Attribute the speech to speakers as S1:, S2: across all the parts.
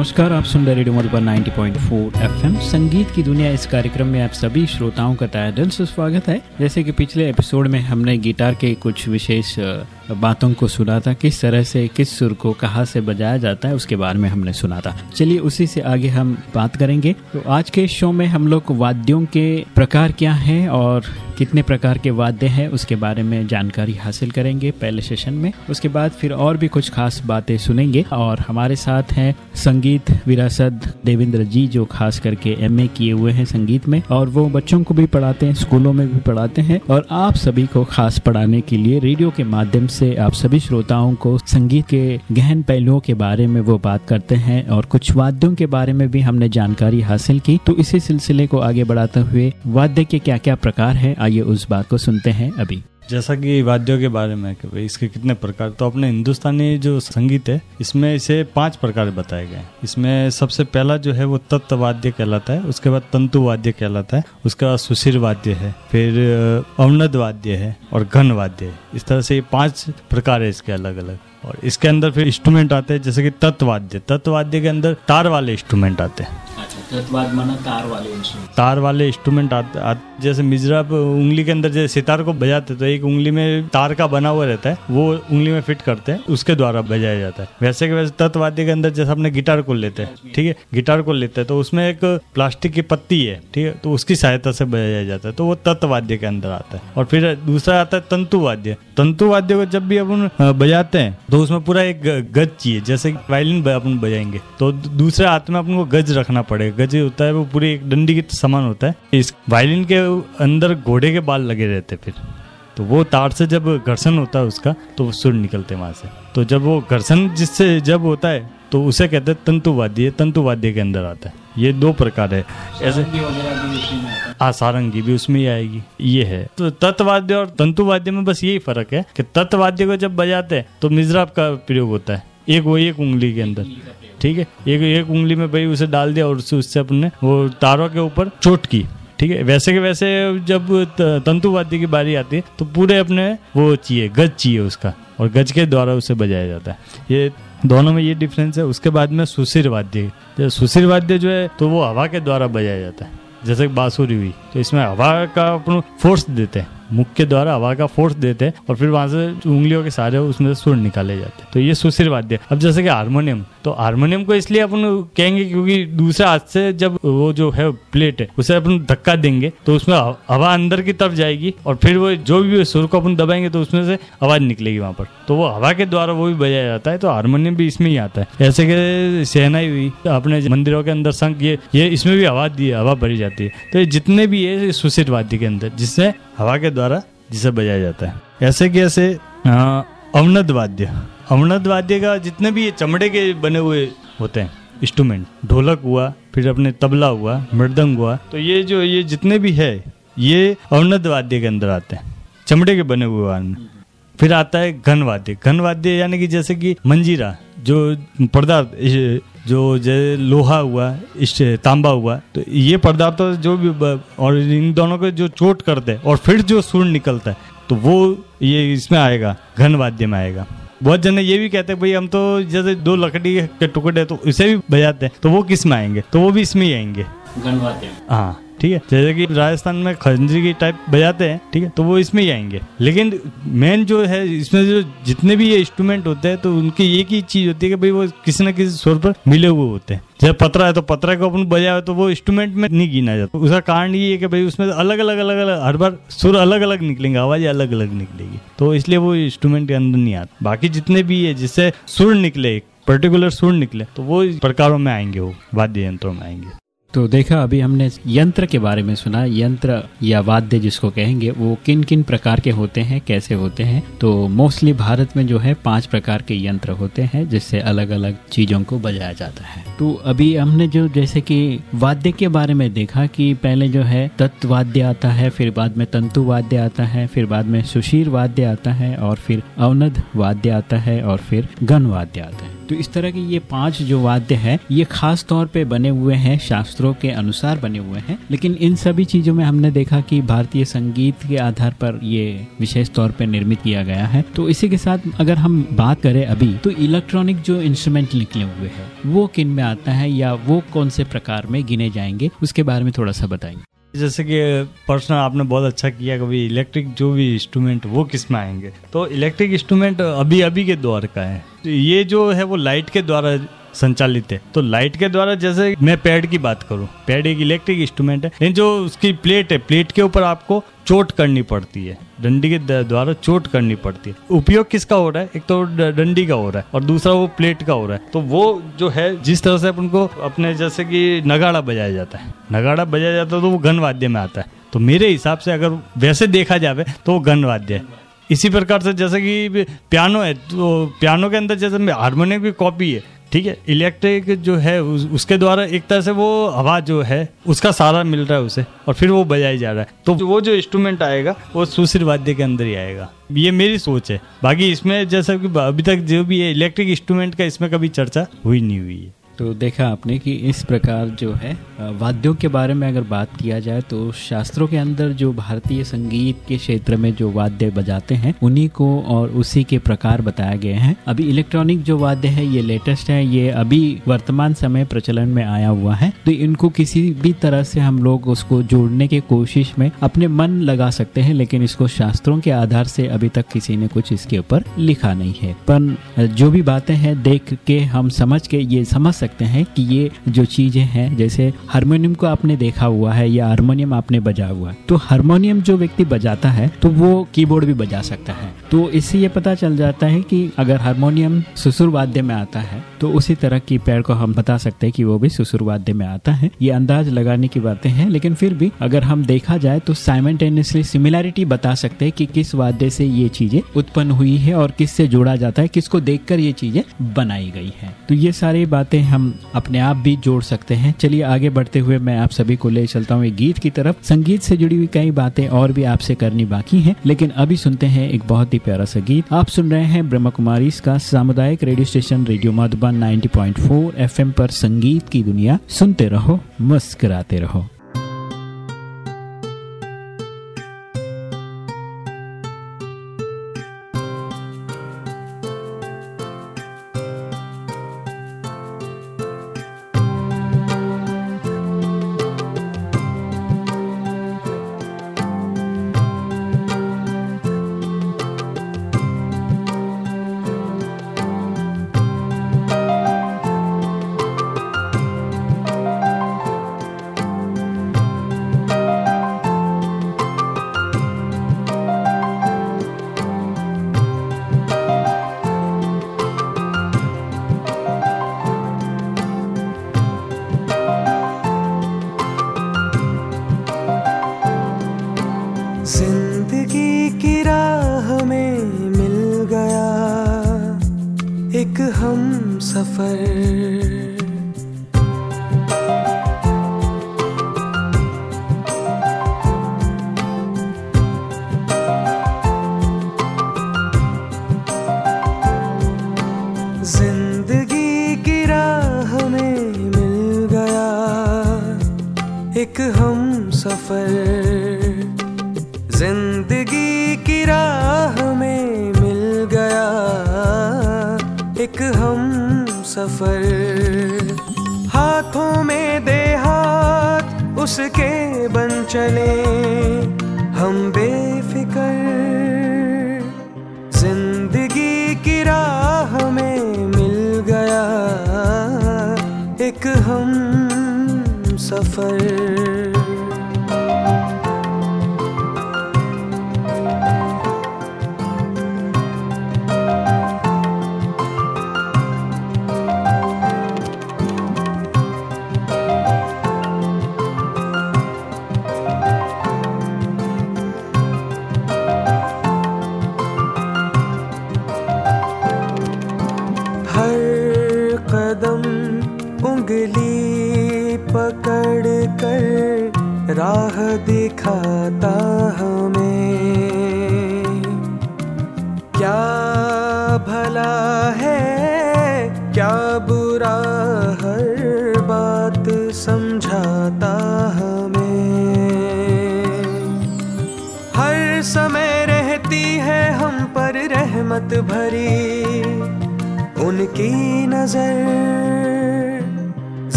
S1: नमस्कार, आप सुन रहे रेडियो मधुबन 90.4 एफएम। संगीत की दुनिया इस कार्यक्रम में आप सभी श्रोताओं का तय दिल से स्वागत है। जैसे कि पिछले एपिसोड में हमने गिटार के कुछ विशेष बातों को सुना था, किस तरह से, किस सुर को, कहाँ से बजाया जाता है, उसके बारे में हमने सुना था। चलिए उसी से आगे हम बात करेंगे। तो आज के शो में हम लोग वाद्यों के प्रकार क्या हैं और कितने प्रकार के वाद्य हैं, उसके बारे में जानकारी हासिल करेंगे पहले सेशन में। उसके बाद फिर और भी कुछ खास बातें सुनेंगे और हमारे साथ हैं संगीत विरासत देवेंद्र जी, जो खास करके एमए किए हुए हैं संगीत में। और वो बच्चों को भी पढ़ाते हैं, स्कूलों में भी पढ़ाते हैं। और आप सभी को खास पढ़ाने के लिए रेडियो के माध्यम से आप सभी श्रोताओं को संगीत के गहन पहलुओं के बारे में वो बात करते हैं और कुछ वाद्यों के बारे में भी हमने जानकारी हासिल की। तो इसी सिलसिले को आगे बढ़ाते हुए वाद्य के क्या क्या प्रकार है आइए उस बात को सुनते हैं अभी।
S2: जैसा कि वाद्यों के बारे में कि भाई इसके कितने प्रकार तो अपने हिंदुस्तानी जो संगीत है इसमें इसे पाँच प्रकार बताए गए इसमें सबसे पहला जो है वो तत्व वाद्य कहलाता है उसके बाद तंतु वाद्य कहलाता है उसके बाद सुशीर वाद्य है फिर अवनद वाद्य है और घन वाद्य है। इस तरह से ये पाँच प्रकार है इसके अलग अलग और इसके अंदर फिर इंस्ट्रूमेंट आते हैं जैसे कि तत्वाद्य तत्वाद्य के अंदर तार वाले इंस्ट्रूमेंट आते हैं।
S1: तार वाले इंस्ट्रूमेंट
S2: आते जैसे मिजरा उंगली के अंदर जैसे सितार को बजाते तो एक उंगली में तार का बना हुआ रहता है, वो उंगली में फिट करते हैं, उसके द्वारा बजाया जाता है। वैसे के वैसे तत्वाद्य के अंदर जैसे अपने गिटार को लेते हैं, ठीक है? गिटार को लेते हैं तो उसमें एक प्लास्टिक की पत्ती है, ठीक है? तो उसकी सहायता से बजाया जाता है तो वो तत्वाद्य के अंदर आता है। और फिर दूसरा आता है तंतुवाद्य। तंतुवाद्य को जब भी अपन बजाते हैं तो उसमें पूरा एक गज चाहिए, जैसे वायलिन अपन बजाएँगे तो दूसरे हाथ में अपन को गज रखना पड़ेगा गज होता है वो पूरी एक डंडी के समान होता है। इस वायलिन के अंदर घोड़े के बाल लगे रहते फिर। तो वो तार से जब घर्षण होता है उसका तो वो सुर निकलते हैं वहाँ से। तो जब वो घर्षण जिससे जब होता है तो उसे कहते हैं तंतुवाद्य तंतुवाद्य के अंदर आता है। ये दो प्रकार है। ऐसे हाँ। सारंगी भी उसमें ही आएगी। ये है। तो तत्वाद्य और तंतुवाद्य में बस यही फ़र्क है कि तत्वाद्य को जब बजाते हैं तो मिजराब का प्रयोग होता है। एक वो एक उंगली के अंदर। ठीक है? एक एक उंगली में भाई उसे डाल दिया और उससे अपने वो तारों के ऊपर चोट की, ठीक है? वैसे के वैसे जब तंतुवाद्य की बारी आती है तो पूरे अपने वो चाहिए, गज चाहिए उसका और गज के द्वारा उसे बजाया जाता है। ये दोनों में ये डिफरेंस है। उसके बाद में सुशीर वाद्य सुशीर वाद्य जो है तो वो हवा के द्वारा बजाया जाता है। जैसे बांसुरी हुई तो इसमें हवा का अपन फोर्स देते हैं। मुख के द्वारा हवा का फोर्स देते हैं और फिर वहाँ से उंगलियों के सारे उसमें से सुर निकाले जाते हैं। तो ये सुशीर वाद्य अब जैसे कि हारमोनियम तो हारमोनियम को इसलिए अपन कहेंगे क्योंकि दूसरे हाथ से जब वो जो है प्लेट है, उसे अपन धक्का देंगे तो उसमें हवा अंदर की तरफ़ जाएगी और फिर वो जो भी सुर को अपन दबाएँगे तो उसमें से आवाज़ निकलेगी वहाँ पर। तो वो हवा के द्वारा वो भी बजाया जाता है तो हारमोनियम भी इसमें ही आता है। ऐसे के सहनाई हुई अपने मंदिरों के अंदर संघ ये ये इसमें भी हवा दी, हवा भरी जाती है। तो ये जितने भी है सुशीर वाद्य के अंदर, जिससे हवा के द्वारा जिसे बजाया जाता है। ऐसे कि ऐसे अवनद वाद्य। अवनद वाद्य का जितने भी ये चमड़े के बने हुए होते हैं इंस्ट्रूमेंट ढोलक हुआ, फिर अपने तबला हुआ, मृदंग हुआ तो ये जो ये जितने भी है, ये अवनद वाद्य के अंदर आते हैं। चमड़े के बने हुए वाद्य। फिर आता है घन वाद्य। घन वाद्य यानी कि जैसे कि मंजीरा, जो पदार्थ जो जैसे लोहा हुआ तांबा हुआ तो ये पदार्थ जो भी और इन दोनों को जो चोट करते हैं और फिर जो सुर निकलता है तो वो ये इसमें आएगा घन वाद्य में आएगा। बहुत जने ये भी कहते हैं भाई हम तो जैसे दो लकड़ी के टुकड़े तो इसे भी बजाते हैं। तो वो किसमें आएँगे? तो वो भी इसमें ही आएँगे। हाँ। ठीक है? जैसे कि राजस्थान में खंजरी की टाइप बजाते हैं, ठीक है? तो वो इसमें ही आएँगे। लेकिन मेन जो है, इसमें जो जितने भी ये इंस्ट्रूमेंट होते हैं तो उनकी एक ही चीज़ होती है कि भाई वो किसी न किसी स्वर पर मिले हुए होते हैं। जब पतरा है तो पतरा को अपन बजाया तो वो इंस्ट्रूमेंट में नहीं गिना जाता। उसका कारण ये है कि भाई उसमें अलग अलग अलग अलग, हर बार सुर अलग अलग निकलेंगे, आवाज़ अलग अलग निकलेगी। तो इसलिए वो इंस्ट्रूमेंट के अंदर नहीं आता। बाकी जितने भी है, जिससे सुर निकले पर्टिकुलर सुर निकले तो वो प्रकारों में आएँगे, वो वाद्य यंत्रों में आएँगे।
S1: तो देखा, अभी हमने यंत्र के बारे में सुना, यंत्र या वाद्य जिसको कहेंगे, वो किन किन प्रकार के होते हैं, कैसे होते हैं? तो मोस्टली भारत में जो है, पाँच प्रकार के यंत्र होते हैं, जिससे अलग अलग चीज़ों को बजाया जाता है। तो अभी हमने जो, जैसे कि वाद्य के बारे में देखा कि पहले जो है तत्वाद्य आता है, फिर बाद में तंतु वाद्य आता है, फिर बाद में सुशीर वाद्य आता है, और फिर अवनद वाद्य आता है, और फिर गण वाद्य आता है। तो इस तरह के ये पाँच जो वाद्य है, ये खास तौर पे बने हुए हैं शास्त्र शास्त्रों के अनुसार बने हुए हैं। लेकिन इन सभी चीज़ों में हमने देखा कि भारतीय संगीत के आधार पर ये विशेष तौर पर निर्मित किया गया है। तो इसी के साथ अगर हम बात करें अभी तो इलेक्ट्रॉनिक जो इंस्ट्रूमेंट निकले हुए हैं, वो किन में आता है या वो कौन से प्रकार में गिने जाएँगे, उसके बारे में थोड़ा सा बताएँगे।
S2: जैसे कि पर्सनल आपने बहुत अच्छा किया कभी इलेक्ट्रिक जो भी इंस्ट्रूमेंट, वो किसमें आएँगे? तो इलेक्ट्रिक इंस्ट्रूमेंट अभी अभी के दौर का है। ये जो है वो लाइट के द्वारा संचालित है। तो लाइट के द्वारा जैसे मैं पैड की बात करूँ पैड एक इलेक्ट्रिक इंस्ट्रूमेंट है। लेकिन जो उसकी प्लेट है प्लेट के ऊपर आपको चोट करनी पड़ती है। डंडी के द्वारा चोट करनी पड़ती है। उपयोग किसका हो रहा है? एक तो डंडी का हो रहा है और दूसरा वो प्लेट का हो रहा है। तो वो जो है, जिस तरह से अपन को अपने जैसे कि नगाड़ा बजाया जाता है। नगाड़ा बजाया जाता है तो वो घन वाद्य में आता है। तो मेरे हिसाब से अगर वैसे देखा जाए तो वो घन वाद्य है। इसी प्रकार से जैसे कि पियानो है तो पियानो के अंदर जैसे हारमोनियम की कॉपी है ठीक है इलेक्ट्रिक जो है उस, उसके द्वारा एक तरह से वो हवा जो है उसका सहारा मिल रहा है उसे और फिर वो बजाई जा रहा है। तो वो जो इंस्ट्रूमेंट आएगा वो सुशीर वाद्य के अंदर ही आएगा। ये मेरी सोच है। बाकी इसमें जैसा कि अभी तक जो भी है इलेक्ट्रिक इंस्ट्रूमेंट का इसमें कभी चर्चा हुई नहीं हुई है।
S1: तो देखा आपने कि इस प्रकार जो है वाद्यों के बारे में अगर बात किया जाए तो शास्त्रों के अंदर जो भारतीय संगीत के क्षेत्र में जो वाद्य बजाते हैं, उन्हीं को और उसी के प्रकार बताया गए हैं। अभी इलेक्ट्रॉनिक जो वाद्य है, ये लेटेस्ट है, ये अभी वर्तमान समय प्रचलन में आया हुआ है। तो इनको किसी भी तरह से हम लोग उसको जोड़ने की कोशिश में अपने मन लगा सकते हैं, लेकिन इसको शास्त्रों के आधार से अभी तक किसी ने कुछ इसके ऊपर लिखा नहीं है। पर जो भी बातें हैं, देख के हम समझ के ये समझ सकते सकते हैं कि ये जो चीज़ें हैं, जैसे हारमोनियम को आपने देखा हुआ है या हारमोनियम आपने बजा हुआ है तो हारमोनियम जो व्यक्ति बजाता है तो वो कीबोर्ड भी बजा सकता है। तो इससे ये पता चल जाता है कि अगर हारमोनियम ससुर वाद्य में आता है तो उसी तरह की पैर को हम बता सकते हैं कि वो भी ससुर वाद्य में आता है। ये अंदाज लगाने की बातें हैं, लेकिन फिर भी अगर हम देखा जाए तो साइमेंटेनियसली सिमिलैरिटी बता सकते हैं कि किस वाद्य से ये चीज़ें उत्पन्न हुई है और किससे जोड़ा जाता है, किसको देखकर ये चीज़ें बनाई गई है। तो ये सारी बातें हम अपने आप भी जोड़ सकते हैं। चलिए आगे बढ़ते हुए मैं आप सभी को ले चलता हूँ एक गीत की तरफ़। संगीत से जुड़ी हुई कई बातें और भी आपसे करनी बाकी हैं, लेकिन अभी सुनते हैं एक बहुत ही प्यारा सा गीत। आप सुन रहे हैं ब्रह्म कुमारी का सामुदायिक radio station radio Madhuban 90.4 FM पर संगीत की दुनिया। सुनते रहो, मुस्कराते रहो।
S3: ज़िंदगी की राह में मिल गया एक हम सफ़र। सफ़र। हाथों में दे हाथ, उसके बन चले। हम बेफिकर। ज़िंदगी की राह में मिल गया एक हम सफ़र।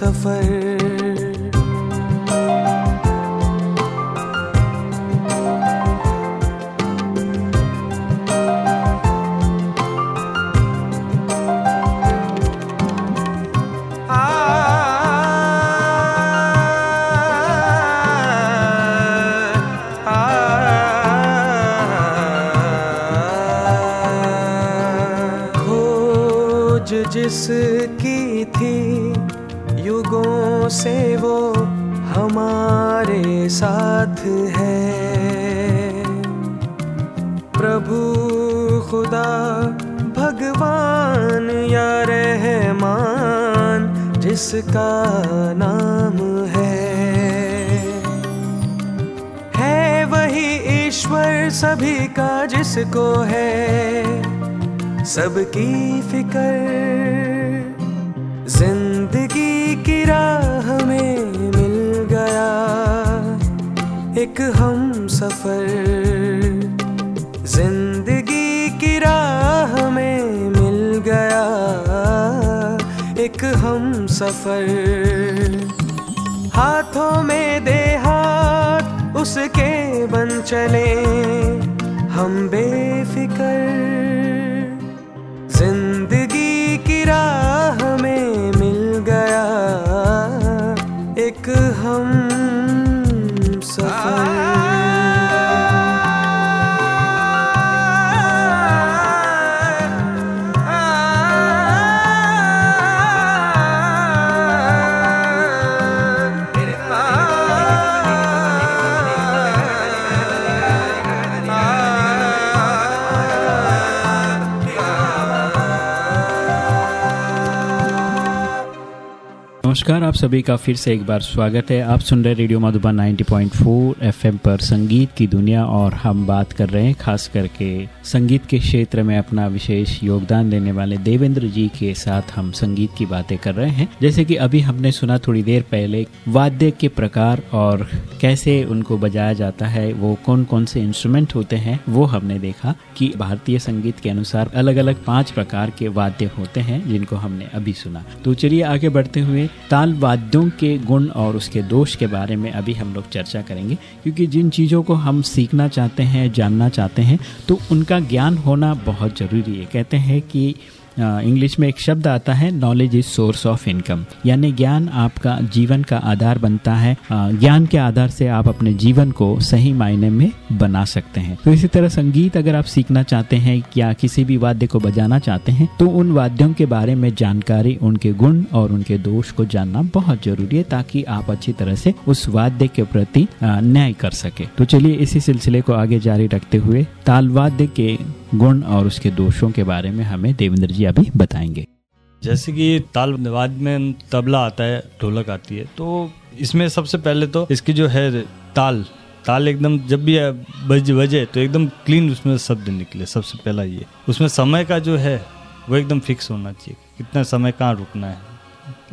S3: सफ़र युगों से वो हमारे साथ है। प्रभु खुदा, भगवान या रहमान, जिसका नाम है। है वही ईश्वर सभी का जिसको है। सबकी फिकर की राह में मिल गया एक हम सफ़र। ज़िंदगी की राह में मिल गया एक हम सफ़र। हाथों में दे हाथ, उसके बन चले हम बेफिकर। हम
S1: नमस्कार, आप सभी का फिर से एक बार स्वागत है। आप सुन रहे रेडियो मधुबन 90.4 एफएम पर संगीत की दुनिया और हम बात कर रहे हैं खास करके संगीत के क्षेत्र में अपना विशेष योगदान देने वाले देवेंद्र जी के साथ हम संगीत की बातें कर रहे हैं। जैसे कि अभी हमने सुना थोड़ी देर पहले वाद्य के प्रकार और कैसे उनको बजाया जाता है, वो कौन कौन से इंस्ट्रूमेंट होते हैं, वो हमने देखा कि भारतीय संगीत के अनुसार अलग अलग पाँच प्रकार के वाद्य होते हैं जिनको हमने अभी सुना। तो चलिए आगे बढ़ते हुए ताल वाद्यों के गुण और उसके दोष के बारे में अभी हम लोग चर्चा करेंगे। क्योंकि जिन चीज़ों को हम सीखना चाहते हैं, जानना चाहते हैं तो उनका ज्ञान होना बहुत ज़रूरी है। कहते हैं कि इंग्लिश में एक शब्द आता है knowledge is source of income यानी ज्ञान आपका जीवन का आधार बनता है। ज्ञान के आधार से आप अपने जीवन को सही मायने में बना सकते हैं। तो इसी तरह संगीत अगर आप सीखना चाहते हैं या किसी भी वाद्य को बजाना चाहते हैं तो उन वाद्यों के बारे में जानकारी, उनके गुण और उनके दोष को जानना बहुत ज़रूरी है ताकि आप अच्छी तरह से उस वाद्य के प्रति न्याय कर सके। तो चलिए इसी सिलसिले को आगे जारी रखते हुए तालवाद्य के गुण और उसके दोषों के बारे में हमें देवेंद्र जी अभी बताएँगे।
S2: जैसे कि ताल वाद में तबला आता है, ढोलक आती है तो इसमें सबसे पहले तो इसकी जो है ताल ताल एकदम जब भी बज, बजे तो एकदम क्लीन उसमें शब्द निकले, सबसे पहला ये। उसमें समय का जो है, वो एकदम फिक्स होना चाहिए कितना समय कहाँ रुकना है।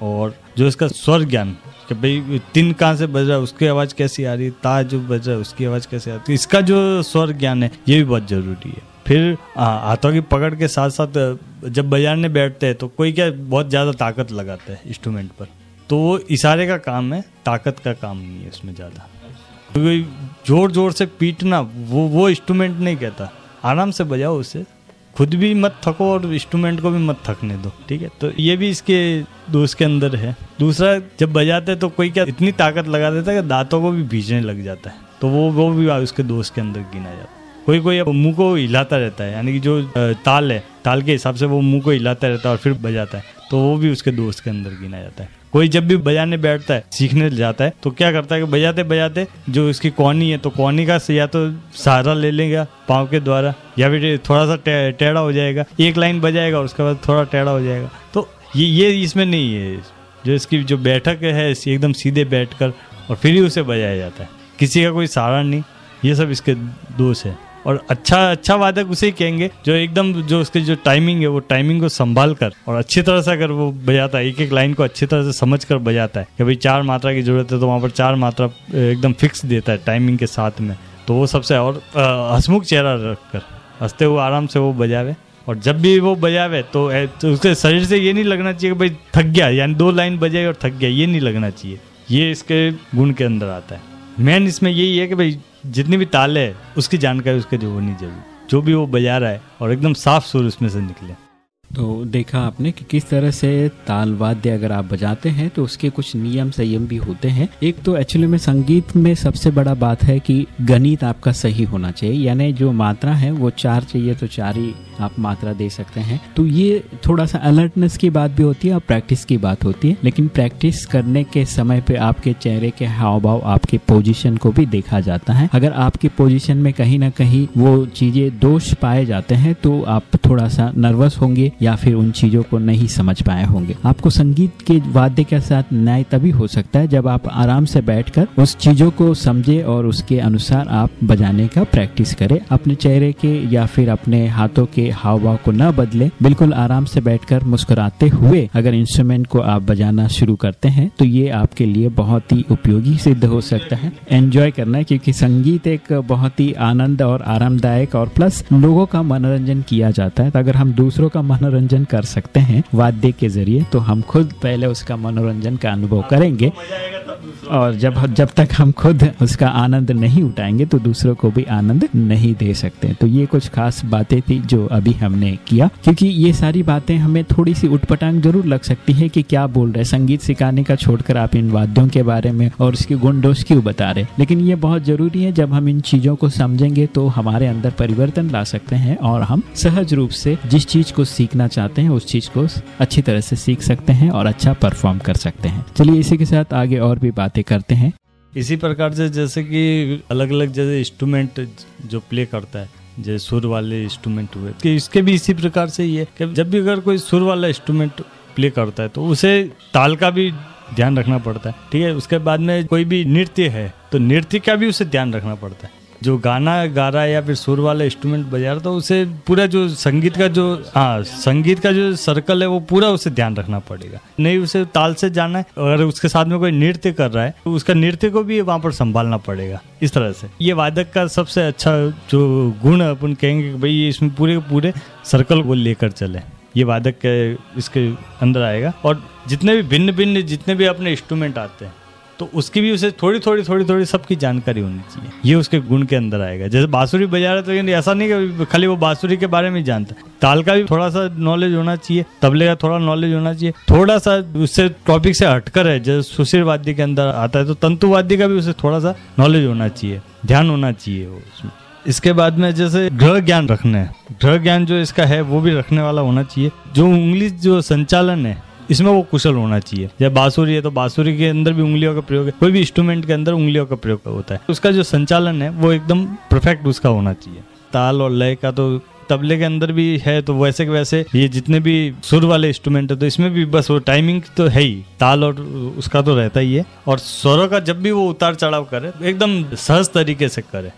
S2: और जो इसका स्वर ज्ञान, कि भाई तीन कहाँ से बज रहा है, उसकी आवाज़ कैसी आ रही है, ता जो बज रहा है, उसकी आवाज़ कैसे आती है इसका जो स्वर ज्ञान है, ये भी बहुत ज़रूरी है। फिर हाथों की पकड़ के साथ साथ जब बजाने बैठते हैं तो कोई क्या बहुत ज़्यादा ताकत लगाता है इंस्ट्रूमेंट पर? तो वो इशारे का काम है, ताकत का काम नहीं है उसमें ज़्यादा। क्योंकि ज़ोर ज़ोर से पीटना, वो वो इंस्ट्रूमेंट नहीं कहता। आराम से बजाओ उसे। खुद भी मत थको और इंस्ट्रूमेंट को भी मत थकने दो, ठीक है? तो ये भी इसके दोस्त के अंदर है। दूसरा, जब बजाते तो कोई क्या इतनी ताकत लगा देता है कि दांतों को भी भीजने लग जाता है। तो वो वो भी उसके दोस्त के अंदर गिना जाता है। कोई कोई मुँह को हिलाता रहता है, यानी कि जो ताल है, ताल के हिसाब से वो मुँह को हिलाता रहता है और फिर बजाता है तो वो भी उसके दोस्त के अंदर गिना जाता है। कोई जब भी बजाने बैठता है, सीखने जाता है तो क्या करता है कि बजाते बजाते जो इसकी कौनी है तो कौनी का या तो सहारा ले लेगा पाँव के द्वारा, या फिर थोड़ा सा टेढ़ा हो जाएगा, एक लाइन बजाएगा उसके बाद थोड़ा टेढ़ा हो जाएगा। तो ये ये इसमें नहीं है, जो इसकी जो बैठक है एकदम सीधे बैठ कर और फिर ही उसे बजाया जाता है। किसी का कोई सहारा नहीं, ये सब इसके दोष है। और अच्छा अच्छा वादक उसे ही कहेंगे जो एकदम जो उसकी जो टाइमिंग है वो टाइमिंग को संभाल कर और अच्छी तरह से अगर वो बजाता है एक एक लाइन को अच्छी तरह से समझ कर बजाता है कि भाई चार मात्रा की ज़रूरत है तो वहाँ पर चार मात्रा एकदम फिक्स देता है टाइमिंग के साथ में। तो वो सबसे और हसमुख चेहरा रख कर हँसते हुए आराम से वो बजावे। और जब भी वो बजावे तो, तो उसके शरीर से ये नहीं लगना चाहिए कि भाई थक गया यानी दो लाइन बजाई और थक गया ये नहीं लगना चाहिए। ये इसके गुण के अंदर आता है। मेन इसमें यही है कि भाई जितनी भी ताल है, उसकी जानकारी उसके जो होनी चाहिए। जो भी वो बजा रहा है और एकदम साफ़ सुर उसमें से निकले।
S1: तो देखा आपने कि किस तरह से ताल वाद्य अगर आप बजाते हैं तो उसके कुछ नियम संयम भी होते हैं। एक तो एक्चुअली में संगीत में सबसे बड़ा बात है कि गणित आपका सही होना चाहिए। यानी जो मात्रा है, वो चार चाहिए तो चार ही आप मात्रा दे सकते हैं। तो ये थोड़ा सा अलर्टनेस की बात भी होती है और प्रैक्टिस की बात होती है। लेकिन प्रैक्टिस करने के समय पे आपके चेहरे के हाव भाव आपके पोजिशन को भी देखा जाता है। अगर आपकी पोजिशन में कहीं ना कहीं वो चीज़ें दोष पाए जाते हैं तो आप थोड़ा सा नर्वस होंगे। या फिर उन चीज़ों को नहीं समझ पाए होंगे। आपको संगीत के वाद्य के साथ न्याय तभी हो सकता है जब आप आराम से बैठकर उस चीज़ों को समझे और उसके अनुसार आप बजाने का प्रैक्टिस करें। अपने चेहरे के या फिर अपने हाथों के हाव भाव को न बदले। बिल्कुल आराम से बैठकर मुस्कुराते हुए अगर इंस्ट्रूमेंट को आप बजाना शुरू करते हैं तो ये आपके लिए बहुत ही उपयोगी सिद्ध हो सकता है। एंजॉय करना है क्योंकि संगीत एक बहुत ही आनंद और आरामदायक और प्लस लोगों का मनोरंजन किया जाता है। तो अगर हम दूसरों का मनोरंजन मनोरंजन कर सकते हैं वाद्य के ज़रिए तो हम खुद पहले उसका मनोरंजन का अनुभव करेंगे। और जब जब तक हम खुद उसका आनंद नहीं उठाएँगे तो दूसरों को भी आनंद नहीं दे सकते। तो ये कुछ खास बातें थी जो अभी हमने किया। क्योंकि ये सारी बातें हमें थोड़ी सी उठपटांग ज़रूर लग सकती है कि क्या बोल रहे संगीत सिखाने का छोड़कर आप इन वाद्यों के बारे में और उसके गुण दोष क्यों बता रहे लेकिन ये बहुत ज़रूरी है, जब हम इन चीज़ों को समझेंगे तो हमारे अंदर परिवर्तन ला सकते हैं और हम सहज रूप से जिस चीज़ को सीखना चाहते हैं, उस चीज़ को अच्छी तरह से सीख सकते हैं और अच्छा परफॉर्म कर सकते हैं। चलिए इसी के साथ आगे और भी बातें करते हैं।
S2: इसी प्रकार से जैसे कि अलग अलग जैसे इंस्ट्रूमेंट जो प्ले करता है, जैसे सुर वाले इंस्ट्रूमेंट हुए, कि इसके भी इसी प्रकार से ये कि जब भी अगर कोई सुर वाला इंस्ट्रूमेंट प्ले करता है तो उसे ताल का भी ध्यान रखना पड़ता है, ठीक है? उसके बाद में कोई भी नृत्य है तो नृत्य का भी उसे ध्यान रखना पड़ता है। जो गाना गा रहा है या फिर सुर वाला इंस्ट्रूमेंट बजा रहा था उसे पूरा जो संगीत का जो हाँ संगीत का जो सर्कल है, वो पूरा उसे ध्यान रखना पड़ेगा। नहीं, उसे ताल से जाना है, अगर उसके साथ में कोई नृत्य कर रहा है तो उसका नृत्य को भी वहाँ पर संभालना पड़ेगा, इस तरह से। ये वादक का सबसे अच्छा जो गुण अपन कहेंगे कि भाई इसमें पूरे पूरे सर्कल को लेकर चले। ये वादक के, इसके अंदर आएगा, और जितने भी भिन्न भिन्न जितने भी अपने इंस्ट्रूमेंट आते हैं तो उसकी भी उसे थोड़ी थोड़ी थोड़ी थोड़ी सबकी जानकारी होनी चाहिए। ये उसके गुण के अंदर आएगा। जैसे बांसुरी बजा रहा तो ऐसा नहीं कि खाली वो बांसुरी के बारे में जानता ताल का भी थोड़ा सा नॉलेज होना चाहिए, तबले का थोड़ा नॉलेज होना चाहिए। थोड़ा सा उससे टॉपिक से हटकर है, जैसे सुशीर वाद्य के अंदर आता है तो तंतु वाद्य का भी उसे थोड़ा सा नॉलेज होना चाहिए, ध्यान होना चाहिए उसमें। इसके बाद में जैसे ग्रह ज्ञान रखना है। ग्रह ज्ञान जो इसका है, वो भी रखने वाला होना चाहिए। जो उंगली जो संचालन है इसमें वो कुशल होना चाहिए। जब बांसुरी है तो बांसुरी के अंदर भी उंगलियों का प्रयोग है, कोई भी इंस्ट्रूमेंट के अंदर उंगलियों का प्रयोग होता है। उसका जो संचालन है, वो एकदम परफेक्ट उसका होना चाहिए। ताल और लय का तो तबले के अंदर भी है तो वैसे के वैसे ये जितने भी सुर वाले इंस्ट्रूमेंट है तो इसमें भी बस वो टाइमिंग तो है ही। ताल और उसका तो रहता ही है। और स्वरों का जब भी वो उतार चढ़ाव करे एकदम सहज तरीके से करे।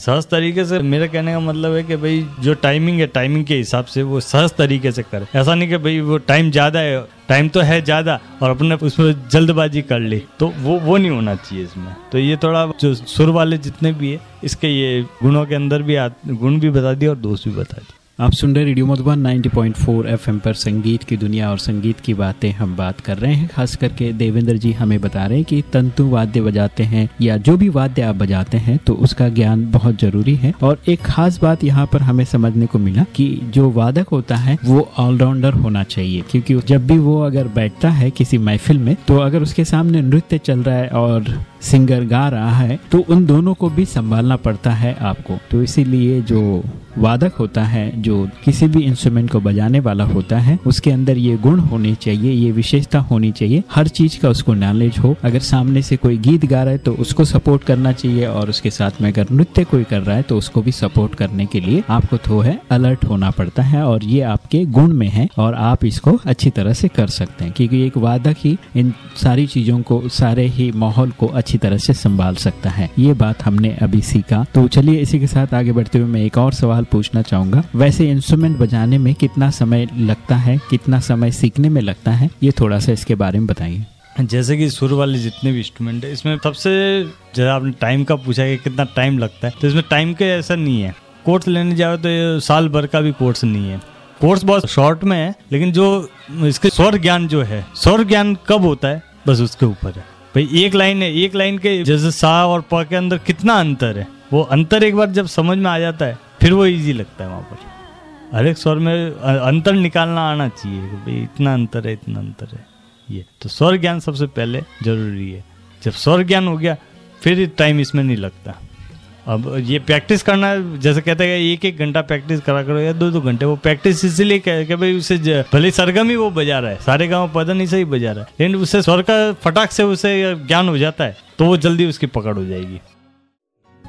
S2: सहज तरीके से मेरे कहने का मतलब है कि भाई जो टाइमिंग है टाइमिंग के हिसाब से वो सहज तरीके से करे। ऐसा नहीं कि भाई वो टाइम ज़्यादा है टाइम तो है ज़्यादा और अपने उसमें जल्दबाजी कर ली। तो वो वो नहीं होना चाहिए इसमें। तो ये थोड़ा जो सुर वाले जितने भी है, इसके ये गुणों के अंदर भी गुण भी बता दिए और दोष भी बता दिए।
S1: आप सुन रहे रेडियो मधुबन 90.4 एफएम पर संगीत की दुनिया और संगीत की बातें हम बात कर रहे हैं। खास करके देवेंद्र जी हमें बता रहे हैं कि तंतु वाद्य बजाते हैं या जो भी वाद्य आप बजाते हैं तो उसका ज्ञान बहुत ज़रूरी है। और एक खास बात यहाँ पर हमें समझने को मिला कि जो वादक होता है, वो ऑलराउंडर होना चाहिए। क्योंकि जब भी वो अगर बैठता है किसी महफिल में तो अगर उसके सामने नृत्य चल रहा है और सिंगर गा रहा है तो उन दोनों को भी संभालना पड़ता है आपको। तो इसीलिए जो वादक होता है, जो किसी भी इंस्ट्रूमेंट को बजाने वाला होता है, उसके अंदर ये गुण होने चाहिए, ये विशेषता होनी चाहिए। हर चीज़ का उसको नॉलेज हो। अगर सामने से कोई गीत गा रहा है तो उसको सपोर्ट करना चाहिए और उसके साथ में अगर नृत्य कोई कर रहा है तो उसको भी सपोर्ट करने के लिए आपको तो है अलर्ट होना पड़ता है और ये आपके गुण में है और आप इसको अच्छी तरह से कर सकते हैं। क्योंकि एक वादक ही इन सारी चीज़ों को, सारे ही माहौल को अच्छी अच्छी तरह से संभाल सकता है। ये बात हमने अभी सीखा। तो चलिए इसी के साथ आगे बढ़ते हुए मैं एक और सवाल पूछना चाहूँगा। वैसे इंस्ट्रूमेंट बजाने में कितना समय लगता है? कितना समय सीखने में लगता है? ये थोड़ा सा इसके बारे में बताइए।
S2: जैसे कि सुर वाले जितने भी इंस्ट्रूमेंट है, इसमें सबसे ज़्यादा आपने टाइम का पूछा कि कितना टाइम लगता है तो इसमें टाइम का ऐसा नहीं है। कोर्स लेने जाओ तो साल भर का भी कोर्स नहीं है। कोर्स बहुत शॉर्ट में है, लेकिन जो इसके स्वर ज्ञान जो है, स्वर ज्ञान कब होता है? बस उसके ऊपर है। भाई, एक लाइन है, एक लाइन के जैसे सा और प के अंदर कितना अंतर है? वो अंतर एक बार जब समझ में आ जाता है, फिर वो इजी लगता है वहाँ पर। हर एक स्वर में अंतर निकालना आना चाहिए भाई, इतना अंतर है, इतना अंतर है। ये तो स्वर ज्ञान सबसे पहले ज़रूरी है। जब स्वर ज्ञान हो गया, फिर टाइम इसमें नहीं लगता। अब ये प्रैक्टिस करना जैसे कहते हैं एक एक घंटा प्रैक्टिस करा करो या दो दो घंटे, वो प्रैक्टिस इसलिए कि भाई उसे भले सरगम ही वो बजा रहा है, सारे गाँव पदन नहीं सही बजा रहा है, लेकिन उससे स्वर का फटाक से उसे ज्ञान हो जाता है तो वो जल्दी उसकी पकड़ हो जाएगी।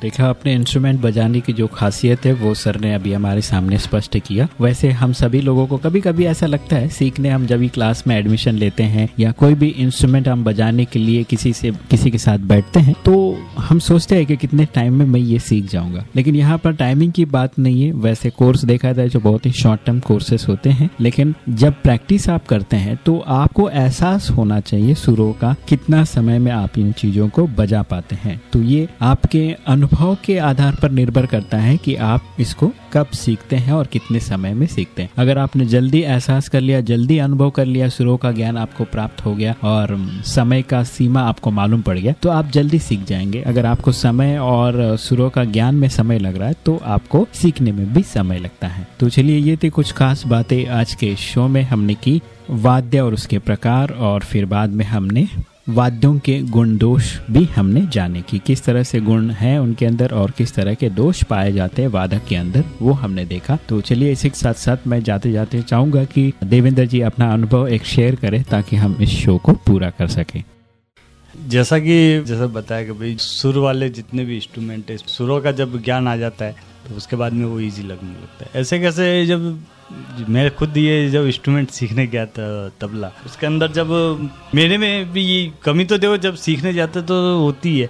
S1: देखा अपने इंस्ट्रूमेंट बजाने की जो खासियत है, वो सर ने अभी हमारे सामने स्पष्ट किया। वैसे हम सभी लोगों को कभी कभी ऐसा लगता है, सीखने हम जब भी क्लास में एडमिशन लेते हैं या कोई भी इंस्ट्रूमेंट हम बजाने के लिए किसी से, किसी के साथ बैठते हैं तो हम सोचते हैं कि कितने टाइम में मैं ये सीख जाऊँगा। लेकिन यहाँ पर टाइमिंग की बात नहीं है। वैसे कोर्स देखा जाए जो बहुत ही शॉर्ट टर्म कोर्सेस होते हैं। लेकिन जब प्रैक्टिस आप करते हैं तो आपको एहसास होना चाहिए सुरों का, कितना समय में आप इन चीज़ों को बजा पाते हैं। तो ये आपके अनुभव अनुभव के आधार पर निर्भर करता है कि आप इसको कब सीखते हैं और कितने समय में सीखते हैं। अगर आपने जल्दी एहसास कर लिया, जल्दी अनुभव कर लिया सुरों का ज्ञान आपको प्राप्त हो गया और समय का सीमा आपको मालूम पड़ गया तो आप जल्दी सीख जाएँगे। अगर आपको समय और सुरों का ज्ञान में समय लग रहा है तो आपको सीखने में भी समय लगता है। तो चलिए, ये थी कुछ खास बातें आज के शो में हमने की, वाद्य और उसके प्रकार, और फिर बाद में हमने वाद्यों के गुण दोष भी हमने जाने की किस तरह से गुण है उनके अंदर और किस तरह के दोष पाए जाते हैं वादक के अंदर, वो हमने देखा। तो चलिए इसी के साथ साथ मैं जाते जाते चाहूँगा कि देवेंद्र जी अपना अनुभव एक शेयर करें ताकि हम इस शो को पूरा कर सकें।
S2: जैसा कि, जैसा बताया कि भाई, सुर वाले जितने भी इंस्ट्रूमेंट है, सुरों का जब ज्ञान आ जाता है तो उसके बाद में वो इजी लगने लगता है। ऐसे कैसे जब मैं खुद ये जब इंस्ट्रूमेंट सीखने गया था तबला, उसके अंदर जब, मेरे में भी ये कमी तो देखो, जब सीखने जाते तो होती है।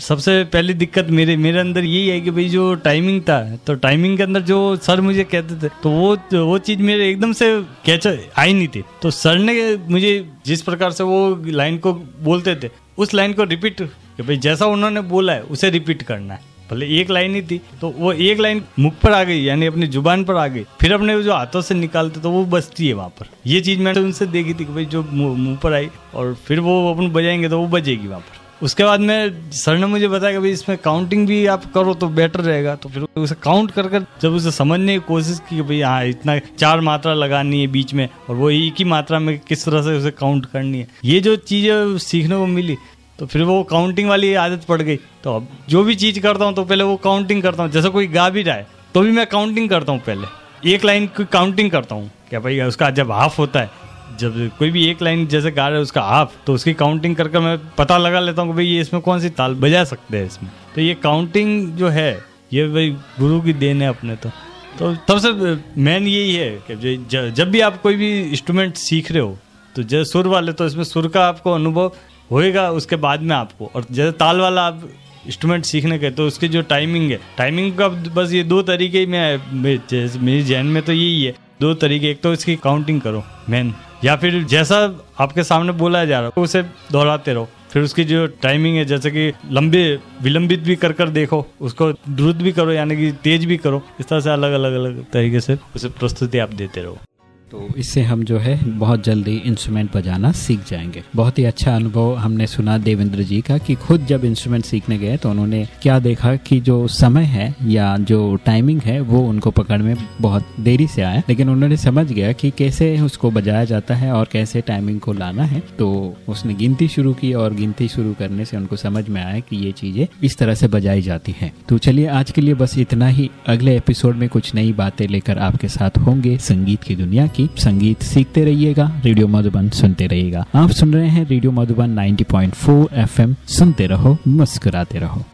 S2: सबसे पहली दिक्कत मेरे मेरे अंदर यही है कि भाई जो टाइमिंग था तो टाइमिंग के अंदर जो सर मुझे कहते थे तो वो वो चीज़ मेरे एकदम से कैच आई नहीं थी। तो सर ने मुझे जिस प्रकार से वो लाइन को बोलते थे, उस लाइन को रिपीट कि भाई जैसा उन्होंने बोला है, उसे रिपीट करना है। भले एक लाइन ही थी तो वो एक लाइन मुख पर आ गई, यानी अपनी ज़ुबान पर आ गई। फिर अपने जो हाथों से निकालते तो वो बचती है वहाँ पर। ये चीज़ मैंने उनसे देखी थी कि भाई जो मुँह पर आई, और फिर वो अपन बजाएँगे तो वो बजेगी वहाँ पर। उसके बाद में, सर ने मुझे बताया कि भाई इसमें काउंटिंग भी आप करो तो बेटर रहेगा। तो फिर उसे काउंट कर कर जब उसे समझने की कोशिश की कि भाई हाँ इतना चार मात्रा लगानी है बीच में, और वो एक ही मात्रा में किस तरह से उसे काउंट करनी है। ये जो चीज़ें सीखने को मिली तो फिर वो काउंटिंग वाली आदत पड़ गई। तो अब जो भी चीज़ करता हूँ तो पहले वो काउंटिंग करता हूँ। जैसे कोई गा भी है तो भी मैं काउंटिंग करता हूँ पहले। एक लाइन की काउंटिंग करता हूँ क्या भाई, उसका जब हाफ़ होता है, जब कोई भी एक लाइन जैसे गा रहा है, उसका हाफ़ तो उसकी काउंटिंग करके मैं पता लगा लेता हूँ कि भाई, ये इसमें कौन सी ताल बजा सकते हैं इसमें। तो ये काउंटिंग जो है, ये भाई गुरु की देन है अपने तो। तो सबसे मेन यही है कि जब भी आप कोई भी इंस्ट्रूमेंट सीख रहे हो तो जैसे सुर वाले तो इसमें सुर का आपको अनुभव होएगा उसके बाद में आपको। और जैसे ताल वाला आप इंस्ट्रूमेंट सीखने के तो उसकी जो टाइमिंग है टाइमिंग का बस ये दो तरीके ही में मेरी जहन में तो यही है। दो तरीके, एक तो इसकी काउंटिंग करो मेन या फिर जैसा आपके सामने बोला जा रहा है, उसे दोहराते रहो। फिर उसकी जो टाइमिंग है, जैसे कि लंबे, विलंबित भी कर कर देखो, उसको द्रुत भी करो, यानी कि तेज भी करो। इस तरह से अलग अलग अलग तरीके से उसे प्रस्तुति आप देते रहो।
S1: तो इससे हम जो है बहुत जल्दी इंस्ट्रूमेंट बजाना सीख जाएँगे। बहुत ही अच्छा अनुभव हमने सुना देवेंद्र जी का कि खुद जब इंस्ट्रूमेंट सीखने गए तो उन्होंने क्या देखा कि जो समय है या जो टाइमिंग है वो उनको पकड़ में बहुत देरी से आया। लेकिन उन्होंने समझ गया कि कैसे उसको बजाया जाता है और कैसे टाइमिंग को लाना है। तो उसने गिनती शुरू की और गिनती शुरू करने से उनको समझ में आया कि ये चीज़ें इस तरह से बजाई जाती है। तो चलिए आज के लिए बस इतना ही। अगले एपिसोड में कुछ नई बातें लेकर आपके साथ होंगे संगीत की दुनिया की। संगीत सीखते रहिएगा, रेडियो मधुबन सुनते रहिएगा। आप सुन रहे हैं रेडियो मधुबन 90.4 एफएम, सुनते रहो, मुस्कुराते रहो।